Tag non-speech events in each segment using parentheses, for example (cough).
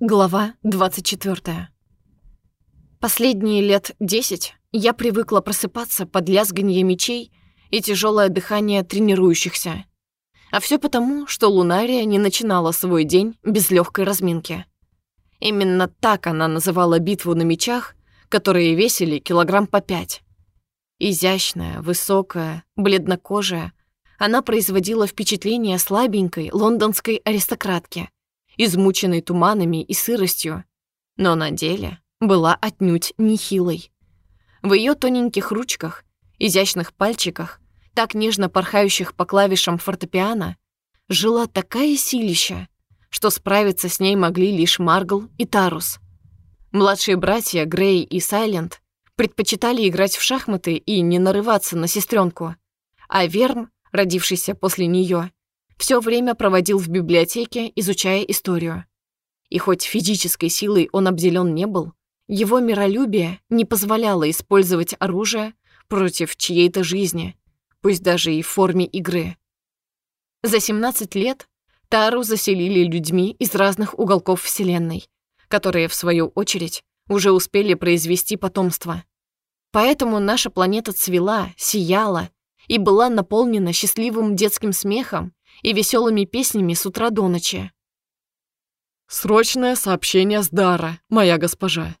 Глава 24. Последние лет десять я привыкла просыпаться под лязганье мечей и тяжелое дыхание тренирующихся. А все потому, что Лунария не начинала свой день без легкой разминки. Именно так она называла битву на мечах, которые весили килограмм по пять. Изящная, высокая, бледнокожая, она производила впечатление слабенькой лондонской аристократки — измученной туманами и сыростью, но на деле была отнюдь нехилой. В ее тоненьких ручках, изящных пальчиках, так нежно порхающих по клавишам фортепиано, жила такая силища, что справиться с ней могли лишь Маргл и Тарус. Младшие братья Грей и Сайленд предпочитали играть в шахматы и не нарываться на сестренку, а Верм, родившийся после нее, все время проводил в библиотеке, изучая историю. И хоть физической силой он обделен не был, его миролюбие не позволяло использовать оружие против чьей-то жизни, пусть даже и в форме игры. За 17 лет Тару заселили людьми из разных уголков Вселенной, которые, в свою очередь, уже успели произвести потомство. Поэтому наша планета цвела, сияла и была наполнена счастливым детским смехом и веселыми песнями с утра до ночи. «Срочное сообщение с Дара, моя госпожа».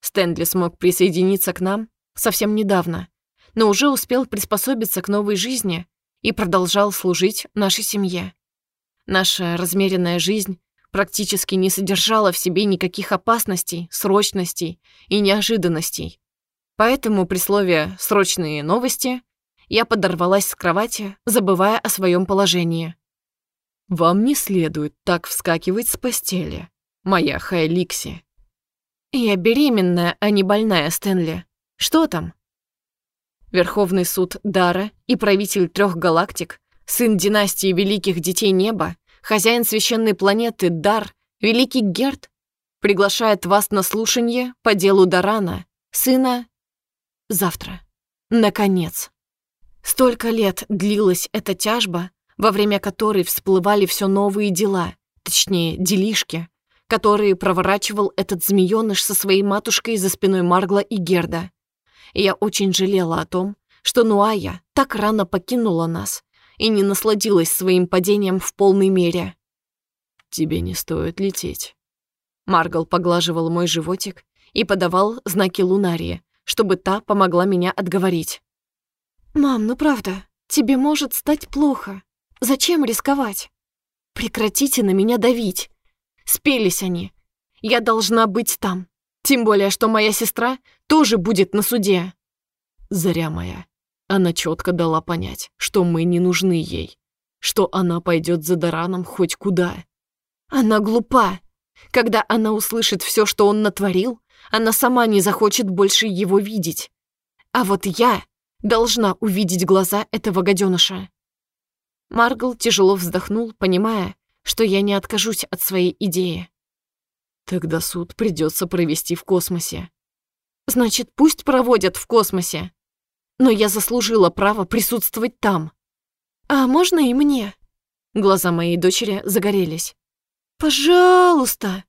Стэнли смог присоединиться к нам совсем недавно, но уже успел приспособиться к новой жизни и продолжал служить нашей семье. Наша размеренная жизнь практически не содержала в себе никаких опасностей, срочностей и неожиданностей. Поэтому при слове «срочные новости» Я подорвалась с кровати, забывая о своем положении. «Вам не следует так вскакивать с постели, моя Хайликси». «Я беременная, а не больная, Стэнли. Что там?» Верховный суд Дара и правитель трех галактик, сын династии Великих Детей Неба, хозяин священной планеты Дар, Великий Герд, приглашает вас на слушание по делу Дарана, сына... Завтра. Наконец. Столько лет длилась эта тяжба, во время которой всплывали все новые дела, точнее, делишки, которые проворачивал этот змеёныш со своей матушкой за спиной Маргла и Герда. И я очень жалела о том, что Нуая так рано покинула нас и не насладилась своим падением в полной мере. «Тебе не стоит лететь». Маргл поглаживал мой животик и подавал знаки Лунарии, чтобы та помогла меня отговорить. «Мам, ну правда, тебе может стать плохо. Зачем рисковать? Прекратите на меня давить. Спелись они. Я должна быть там. Тем более, что моя сестра тоже будет на суде». Заря моя. Она четко дала понять, что мы не нужны ей, что она пойдет за Дараном хоть куда. Она глупа. Когда она услышит все, что он натворил, она сама не захочет больше его видеть. А вот я должна увидеть глаза этого гаденыша. Маргл тяжело вздохнул, понимая, что я не откажусь от своей идеи. Тогда суд придется провести в космосе. Значит, пусть проводят в космосе. Но я заслужила право присутствовать там. А можно и мне? Глаза моей дочери загорелись. Пожалуйста.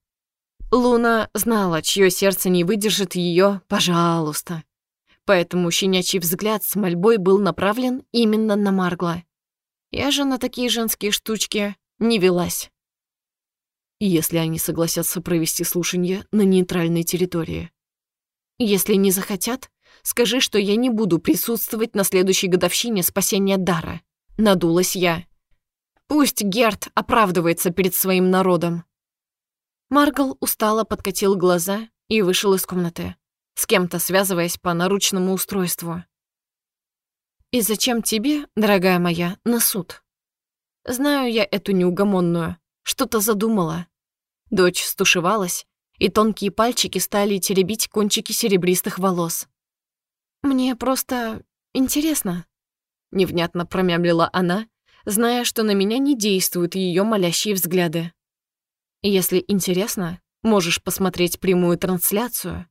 Луна знала, чье сердце не выдержит ее «пожалуйста» поэтому щенячий взгляд с мольбой был направлен именно на Маргла. Я же на такие женские штучки не велась. Если они согласятся провести слушание на нейтральной территории. Если не захотят, скажи, что я не буду присутствовать на следующей годовщине спасения Дара. Надулась я. Пусть Герт оправдывается перед своим народом. Маргл устало подкатил глаза и вышел из комнаты с кем-то связываясь по наручному устройству. «И зачем тебе, дорогая моя, на суд?» Знаю я эту неугомонную, что-то задумала. Дочь стушевалась, и тонкие пальчики стали теребить кончики серебристых волос. «Мне просто интересно», — невнятно промямлила она, зная, что на меня не действуют ее молящие взгляды. «Если интересно, можешь посмотреть прямую трансляцию.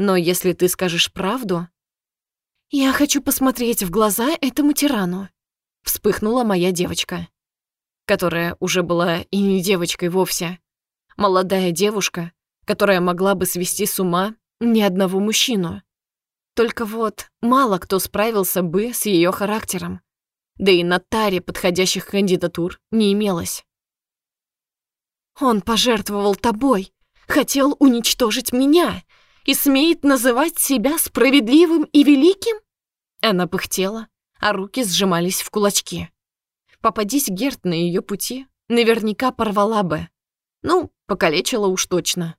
Но если ты скажешь правду... Я хочу посмотреть в глаза этому тирану. Вспыхнула моя девочка, которая уже была и не девочкой вовсе. Молодая девушка, которая могла бы свести с ума ни одного мужчину. Только вот мало кто справился бы с ее характером. Да и на таре подходящих кандидатур не имелось. «Он пожертвовал тобой, хотел уничтожить меня и смеет называть себя справедливым и великим?» Она пыхтела, а руки сжимались в кулачки. Попадись Герт на ее пути, наверняка порвала бы. Ну, покалечила уж точно.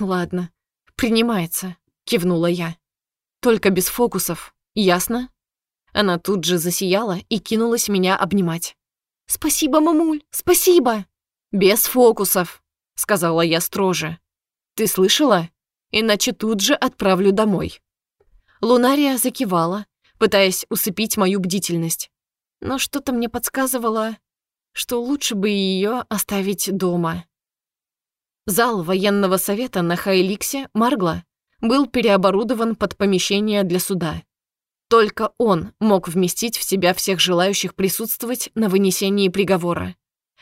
Ладно, принимается, кивнула я. Только без фокусов, ясно? Она тут же засияла и кинулась меня обнимать. «Спасибо, мамуль, спасибо!» «Без фокусов», — сказала я строже. «Ты слышала? Иначе тут же отправлю домой». Лунария закивала, пытаясь усыпить мою бдительность. Но что-то мне подсказывало, что лучше бы ее оставить дома. Зал военного совета на Хайликсе, Маргла, был переоборудован под помещение для суда. Только он мог вместить в себя всех желающих присутствовать на вынесении приговора.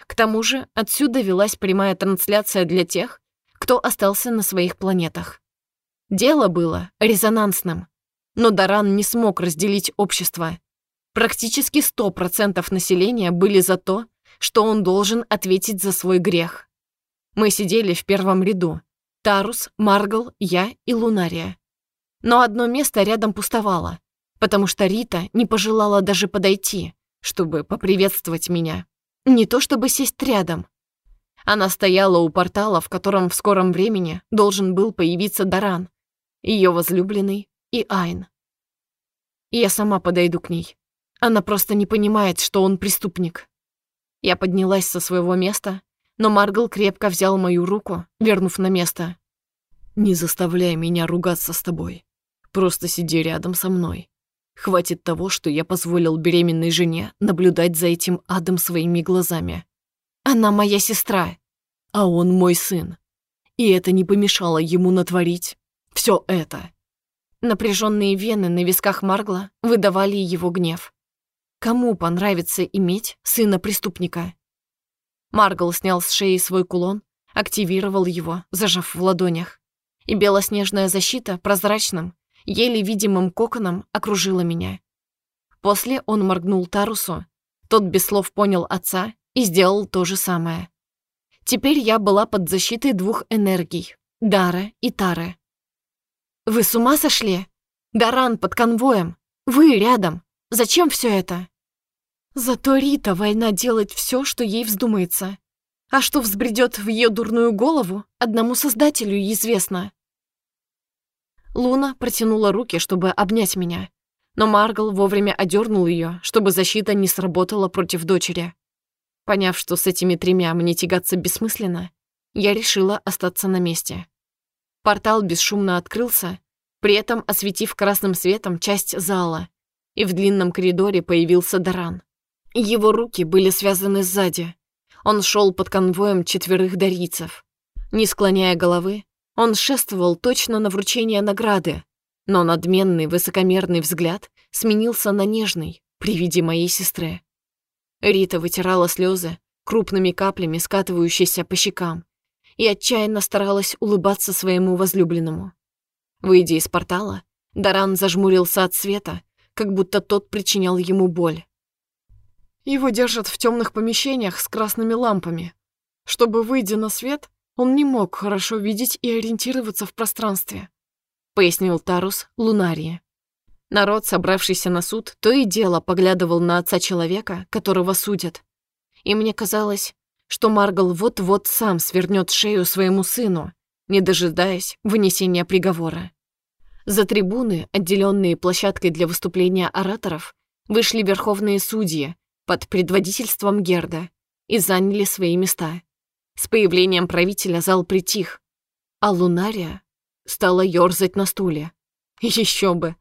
К тому же отсюда велась прямая трансляция для тех, кто остался на своих планетах. Дело было резонансным, но Даран не смог разделить общество. Практически 100% населения были за то, что он должен ответить за свой грех. Мы сидели в первом ряду. Тарус, Маргал, я и Лунария. Но одно место рядом пустовало, потому что Рита не пожелала даже подойти, чтобы поприветствовать меня. Не то чтобы сесть рядом. Она стояла у портала, в котором в скором времени должен был появиться Даран, ее возлюбленный и Айн. Я сама подойду к ней. Она просто не понимает, что он преступник. Я поднялась со своего места, но Маргл крепко взял мою руку, вернув на место. «Не заставляй меня ругаться с тобой. Просто сиди рядом со мной. Хватит того, что я позволил беременной жене наблюдать за этим адом своими глазами. Она моя сестра, а он мой сын. И это не помешало ему натворить все это. Напряженные вены на висках Маргла выдавали его гнев. Кому понравится иметь сына преступника? Маргл снял с шеи свой кулон, активировал его, зажав в ладонях. И белоснежная защита прозрачным, еле видимым коконом окружила меня. После он моргнул Тарусу. Тот без слов понял отца и сделал то же самое. Теперь я была под защитой двух энергий — Дара и Тары. «Вы с ума сошли? Даран под конвоем. Вы рядом. Зачем все это?» Зато Рита война делать все, что ей вздумается. А что взбредет в ее дурную голову, одному создателю известно. Луна протянула руки, чтобы обнять меня, но Маргал вовремя одернул ее, чтобы защита не сработала против дочери. Поняв, что с этими тремя мне тягаться бессмысленно, я решила остаться на месте. Портал бесшумно открылся, при этом осветив красным светом часть зала, и в длинном коридоре появился Даран. Его руки были связаны сзади. Он шел под конвоем четверых дарийцев. Не склоняя головы, он шествовал точно на вручение награды, но надменный, высокомерный взгляд сменился на нежный при виде моей сестры. Рита вытирала слезы, крупными каплями скатывающиеся по щекам, и отчаянно старалась улыбаться своему возлюбленному. Выйдя из портала, Даран зажмурился от света, как будто тот причинял ему боль. Его держат в темных помещениях с красными лампами. Чтобы, выйдя на свет, он не мог хорошо видеть и ориентироваться в пространстве, пояснил Тарус Лунарии. Народ, собравшийся на суд, то и дело поглядывал на отца человека, которого судят. И мне казалось, что Маргал вот-вот сам свернет шею своему сыну, не дожидаясь вынесения приговора. За трибуны, отделенные площадкой для выступления ораторов, вышли верховные судьи под предводительством Герда и заняли свои места. С появлением правителя зал притих, а Лунария стала ёрзать на стуле. (laughs) Еще бы!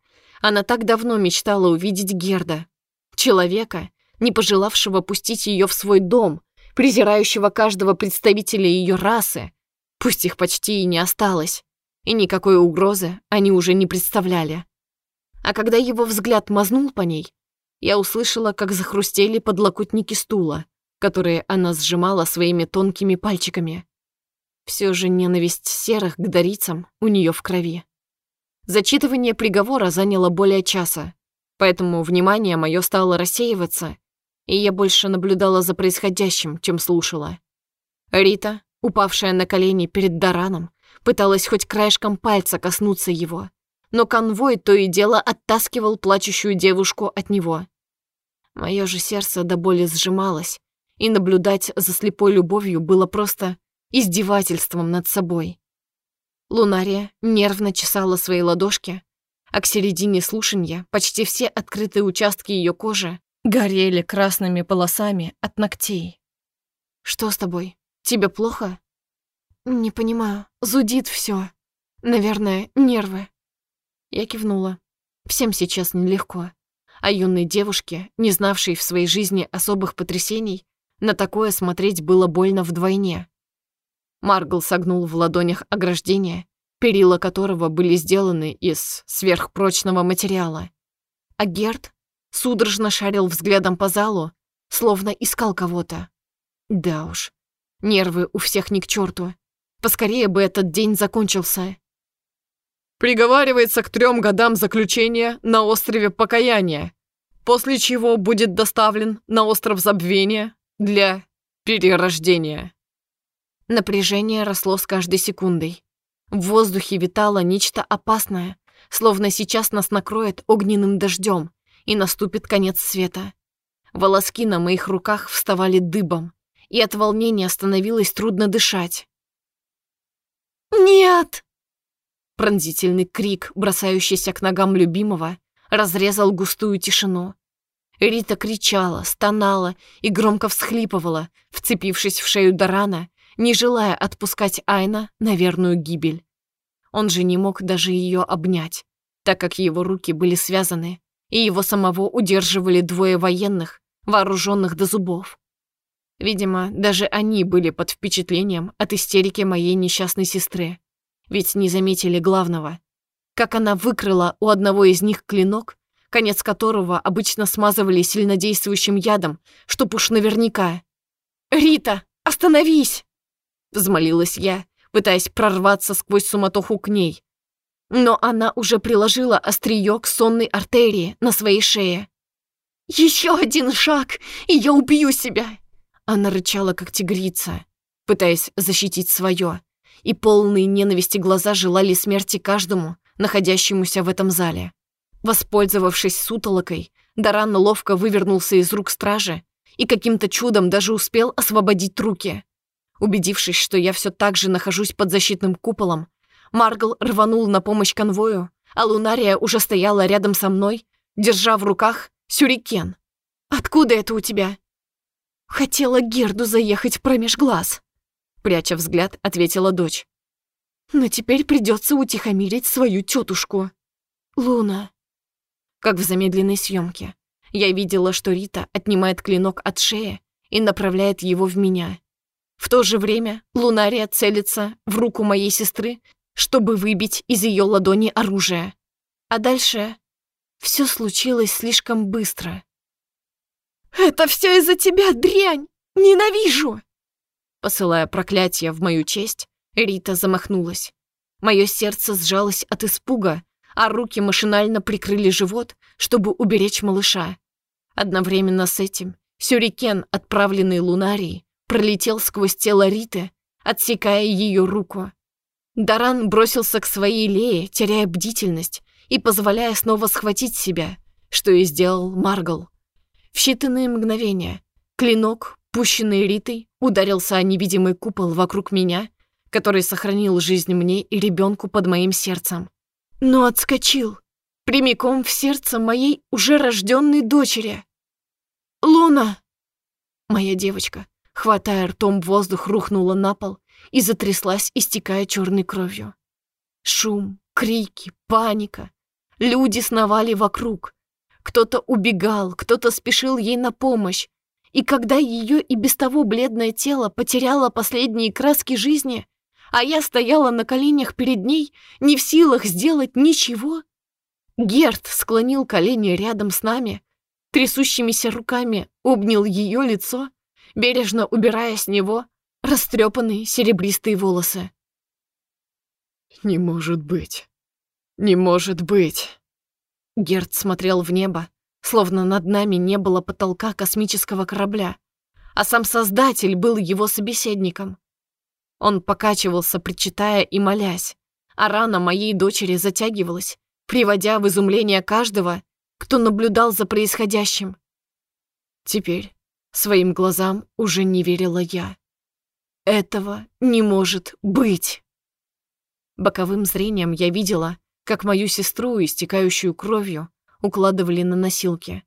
Она так давно мечтала увидеть Герда, человека, не пожелавшего пустить ее в свой дом, презирающего каждого представителя ее расы, пусть их почти и не осталось, и никакой угрозы они уже не представляли. А когда его взгляд мазнул по ней, я услышала, как захрустели подлокотники стула, которые она сжимала своими тонкими пальчиками. Все же ненависть серых к дарицам у нее в крови. Зачитывание приговора заняло более часа, поэтому внимание мое стало рассеиваться, и я больше наблюдала за происходящим, чем слушала. Рита, упавшая на колени перед Дараном, пыталась хоть краешком пальца коснуться его, но конвой то и дело оттаскивал плачущую девушку от него. Мое же сердце до боли сжималось, и наблюдать за слепой любовью было просто издевательством над собой. Лунария нервно чесала свои ладошки, а к середине слушанья почти все открытые участки ее кожи горели красными полосами от ногтей. «Что с тобой? Тебе плохо?» «Не понимаю. Зудит все. Наверное, нервы». Я кивнула. Всем сейчас нелегко. А юной девушке, не знавшей в своей жизни особых потрясений, на такое смотреть было больно вдвойне. Маргл согнул в ладонях ограждение, перила которого были сделаны из сверхпрочного материала. А Герд судорожно шарил взглядом по залу, словно искал кого-то. Да уж, нервы у всех ни к черту. Поскорее бы этот день закончился. Приговаривается к трем годам заключения на острове Покаяния, после чего будет доставлен на остров Забвения для перерождения. Напряжение росло с каждой секундой. В воздухе витало нечто опасное, словно сейчас нас накроет огненным дождем и наступит конец света. Волоски на моих руках вставали дыбом, и от волнения становилось трудно дышать. «Нет!» Пронзительный крик, бросающийся к ногам любимого, разрезал густую тишину. Рита кричала, стонала и громко всхлипывала, вцепившись в шею Дарана не желая отпускать Айна на верную гибель. Он же не мог даже ее обнять, так как его руки были связаны, и его самого удерживали двое военных, вооруженных до зубов. Видимо, даже они были под впечатлением от истерики моей несчастной сестры, ведь не заметили главного. Как она выкрыла у одного из них клинок, конец которого обычно смазывали сильнодействующим ядом, чтоб уж наверняка. «Рита, остановись!» Взмолилась я, пытаясь прорваться сквозь суматоху к ней. Но она уже приложила острие к сонной артерии на своей шее. «Еще один шаг, и я убью себя!» Она рычала, как тигрица, пытаясь защитить свое, и полные ненависти глаза желали смерти каждому, находящемуся в этом зале. Воспользовавшись сутолокой, Даран ловко вывернулся из рук стражи и каким-то чудом даже успел освободить руки. Убедившись, что я все так же нахожусь под защитным куполом, Маргл рванул на помощь конвою, а Лунария уже стояла рядом со мной, держа в руках сюрикен. «Откуда это у тебя?» «Хотела Герду заехать промеж глаз», пряча взгляд, ответила дочь. «Но теперь придется утихомирить свою тетушку. Луна». Как в замедленной съемке. Я видела, что Рита отнимает клинок от шеи и направляет его в меня. В то же время Лунария целится в руку моей сестры, чтобы выбить из ее ладони оружие. А дальше все случилось слишком быстро. «Это все из-за тебя, дрянь! Ненавижу!» Посылая проклятие в мою честь, Рита замахнулась. Мое сердце сжалось от испуга, а руки машинально прикрыли живот, чтобы уберечь малыша. Одновременно с этим сюрикен, отправленный Лунарией, пролетел сквозь тело Риты, отсекая ее руку. Даран бросился к своей Лее, теряя бдительность и позволяя снова схватить себя, что и сделал Маргал. В считанные мгновения клинок, пущенный Ритой, ударился о невидимый купол вокруг меня, который сохранил жизнь мне и ребенку под моим сердцем. Но отскочил прямиком в сердце моей уже рожденной дочери. «Луна!» Моя девочка, хватая ртом воздух, рухнула на пол и затряслась, истекая черной кровью. Шум, крики, паника. Люди сновали вокруг. Кто-то убегал, кто-то спешил ей на помощь. И когда ее и без того бледное тело потеряло последние краски жизни, а я стояла на коленях перед ней, не в силах сделать ничего, Герт склонил колени рядом с нами, трясущимися руками обнял ее лицо бережно убирая с него растрепанные серебристые волосы. «Не может быть! Не может быть!» Герд смотрел в небо, словно над нами не было потолка космического корабля, а сам Создатель был его собеседником. Он покачивался, причитая и молясь, а рана моей дочери затягивалась, приводя в изумление каждого, кто наблюдал за происходящим. Теперь своим глазам уже не верила я. Этого не может быть. Боковым зрением я видела, как мою сестру, истекающую кровью, укладывали на носилки.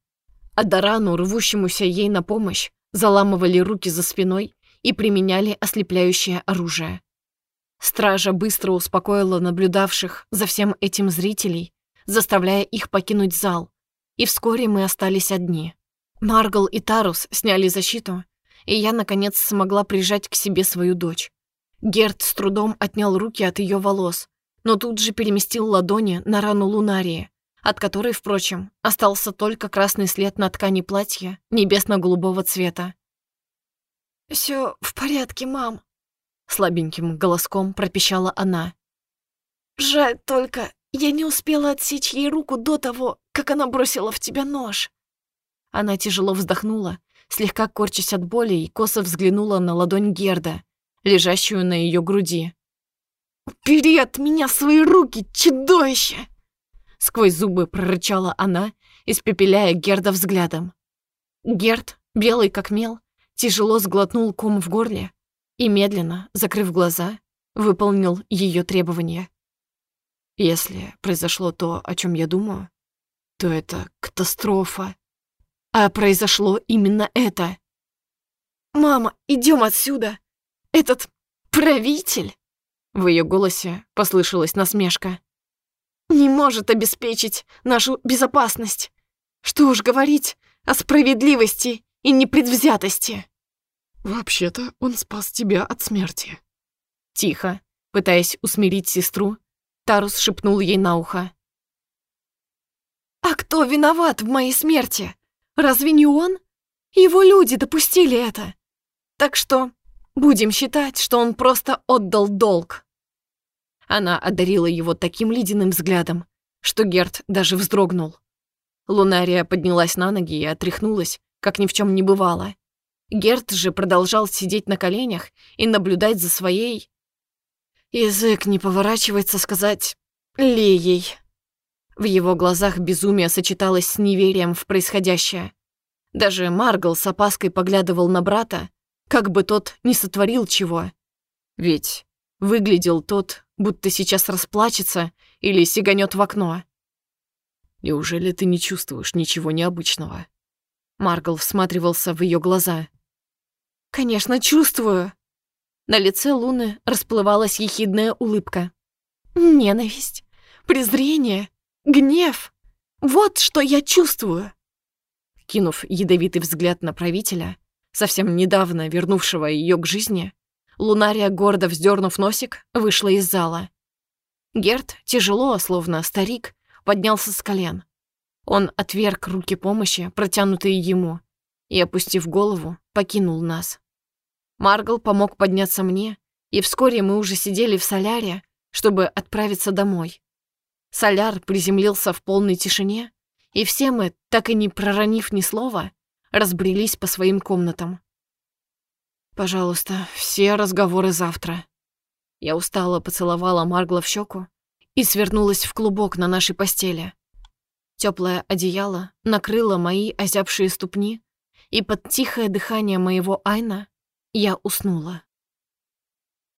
А Дарану, рвущемуся ей на помощь, заламывали руки за спиной и применяли ослепляющее оружие. Стража быстро успокоила наблюдавших за всем этим зрителей, заставляя их покинуть зал, и вскоре мы остались одни. Маргал и Тарус сняли защиту, и я, наконец, смогла прижать к себе свою дочь. Герд с трудом отнял руки от ее волос, но тут же переместил ладони на рану Лунарии, от которой, впрочем, остался только красный след на ткани платья небесно-голубого цвета. Все в порядке, мам», — слабеньким голоском пропищала она. «Жаль только, я не успела отсечь ей руку до того, как она бросила в тебя нож». Она тяжело вздохнула, слегка корчась от боли и косо взглянула на ладонь Герда, лежащую на ее груди. «Убери от меня свои руки, чудовище!» Сквозь зубы прорычала она, испепеляя Герда взглядом. Герд, белый как мел, тяжело сглотнул ком в горле и медленно, закрыв глаза, выполнил ее требования. Если произошло то, о чем я думаю, то это катастрофа. А произошло именно это. «Мама, идем отсюда! Этот правитель!» В ее голосе послышалась насмешка. «Не может обеспечить нашу безопасность. Что уж говорить о справедливости и непредвзятости. Вообще-то он спас тебя от смерти. Тихо, пытаясь усмирить сестру, Тарус шепнул ей на ухо. «А кто виноват в моей смерти? Разве не он? Его люди допустили это. Так что будем считать, что он просто отдал долг». Она одарила его таким ледяным взглядом, что Герт даже вздрогнул. Лунария поднялась на ноги и отряхнулась, как ни в чем не бывало. Герт же продолжал сидеть на коленях и наблюдать за своей... Язык не поворачивается сказать «Леей». В его глазах безумие сочеталось с неверием в происходящее. Даже Маргл с опаской поглядывал на брата, как бы тот не сотворил чего. Ведь выглядел тот, будто сейчас расплачется или сиганет в окно. «Неужели ты не чувствуешь ничего необычного?» Маргл всматривался в ее глаза. «Конечно, чувствую!» На лице Луны расплывалась ехидная улыбка. «Ненависть, презрение, гнев — вот что я чувствую!» Кинув ядовитый взгляд на правителя, совсем недавно вернувшего ее к жизни, Лунария, гордо вздернув носик, вышла из зала. Герт, тяжело, словно старик, поднялся с колен. Он отверг руки помощи, протянутые ему, и, опустив голову, покинул нас. Маргал помог подняться мне, и вскоре мы уже сидели в соляре, чтобы отправиться домой. Соляр приземлился в полной тишине, и все мы, так и не проронив ни слова, разбрелись по своим комнатам. «Пожалуйста, все разговоры завтра». Я устало поцеловала Маргла в щеку и свернулась в клубок на нашей постели. Теплое одеяло накрыло мои озябшие ступни, и под тихое дыхание моего Айна я уснула.